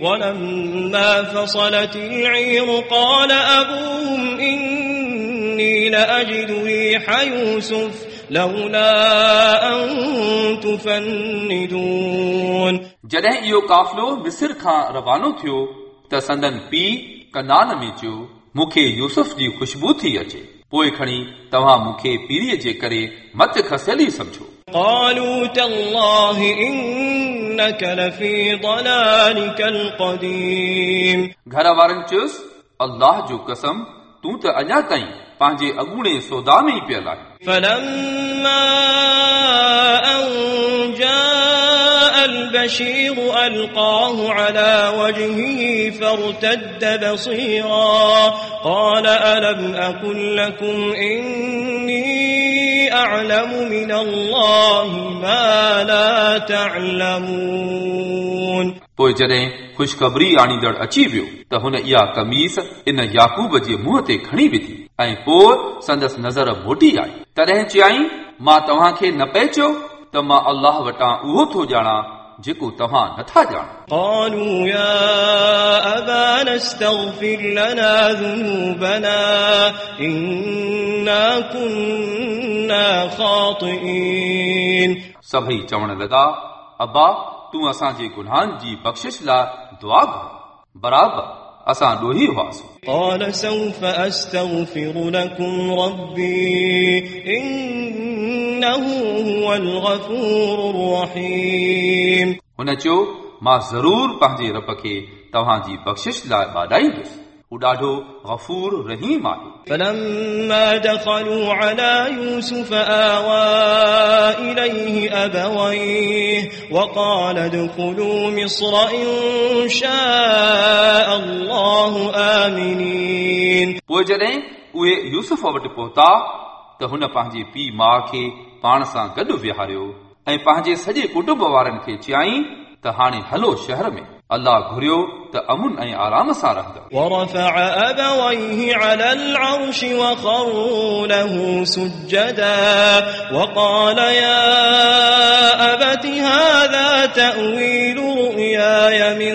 ولما فصلت العير قال أبوهم إني لأجد ريح يوسف لولا أن تفندون जॾहिं इहो काफ़िलो मिसिर खां रवानो थियो त संदन पीउ कनान में चयो मूंखे यूसुफ जी ख़ुशबू थी अचे पोइ खणी तव्हां मूंखे पीढ़ीअ जे करे मत खसियल ई सम्झो قالوا تالله إنك لفي ضلالك القديم. گھر وارن چيس الله جو قسم تون ته اڃا تائين پنهنجي اڳوڻي سودا فلما ان جاء البشير القاه على وجهه فارتد بصيرا قال الم أقل لكم اني أعلم من الله ما لا تعلمون पोइ जॾहिं ख़ुशख़बरी आणींदड़ अची वियो त हुन इहा कमीस इन याकूब जे मुंहं ते खणी विधी ऐं पोइ संदसि नज़र मोटी आई तॾहिं चयाईं मां तव्हांखे न पइचो त मां अलाह वटां उहो थो ॼाणा जेको तव्हां नथा ॼाणो قالوا يا أبانا استغفر لنا ذنوبنا إنا كنا خاطئين सभई चवण लॻा अब्बा तूं असांजे गुनाहनि जी बख़्शिश लाइ दुआ घुर बराबरि असां ॾोही हुआसीं قال سوف أستغفر لكم ربي إنه هو الغفور الرحيم हुन चयो मां ज़रूर पंहिंजे रब खे तव्हांजी बख़्शिश लाइ ॿाॾाईंदुसि हू ॾाढो गफ़ूर रहीम आहे فلما دخلوا على يوسف آوى إليه أبويه وقال ادخلوا مصر إن شاء الله آمنين पोइ जॾहिं उहे यूसुफ वटि पहुता त हुन पंहिंजे पीउ माउ खे पाण सां गॾु विहारियो ऐं पंहिंजे सॼे कुटुंब वारनि खे चयाईं त हाणे हलो शहर में अलाह घुरियो त अमुन ऐं आराम सां रहंदो ورفع أبويه على العرش وخروا له سجدا وقال يا أبت هذا تأويل رؤياي من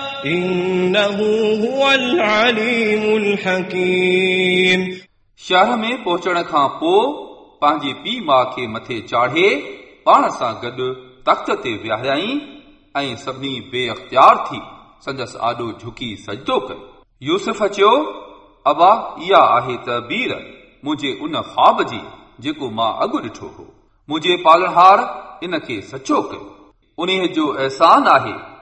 إنه هو العليم الحكيم शहर में पहुचण खां पोइ पंहिंजे पीउ माउ खे मथे चाढ़े पाण सां गॾु तख़्त ते विहारियाईं ऐं सभिनी बे अख़्तियार थी संदसि आॾो झुकी सजदो कयो यूसुफ चयो अबा इहा आहे तबीर मुंहिंजे उन ख़्वाब जी जेको मां अॻु ॾिठो हो मुंहिंजे पालनहार इन खे सचो कयो उन जो अहसान आहे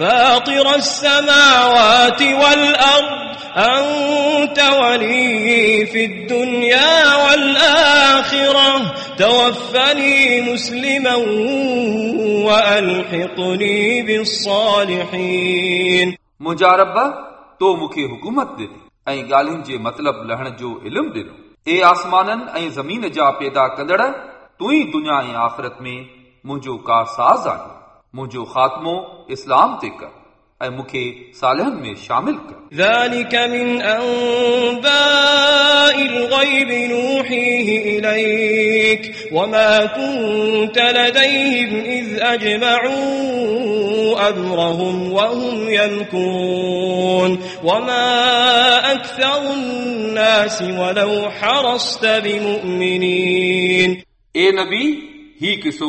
فاطر السماوات والأرض أنت ولي في الدنيا والآخرة توفني مسلما وألحقني بالصالحين मुंहिंजा रब तो मूंखे हुकूमत ॾिनी ऐं ॻाल्हियुनि जे मतिलब लहण जो इल्मु ॾिनो ए आसमाननि ऐं ज़मीन जा पैदा कंदड़ तूं ई दुनिया ऐं आख़िरत में मुंहिंजो कारसाज़ आहीं मुंहिंजो ख़ात्मो इस्लाम ते कर ऐं मूंखे सालहनि में शामिल कर ذلك من أنباء الغيب نوحيه إليك وما كنت لديهم إذ أجمعوا أمرهم وهم يمكرون وما أكثر الناس ولو حرصت بمؤمنين ए नबी ही किसो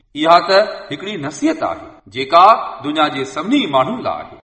इहा त हिकिड़ी नसीहत आहे जेका दुनिया जे सभिनी माण्हुनि लाइ आहे